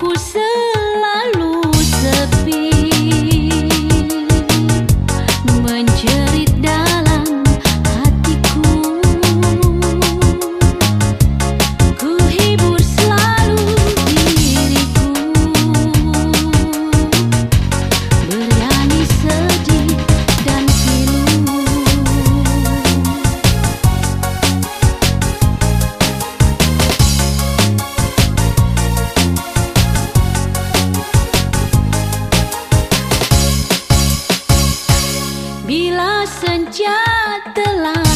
Ku selalu sepi. telah senja telah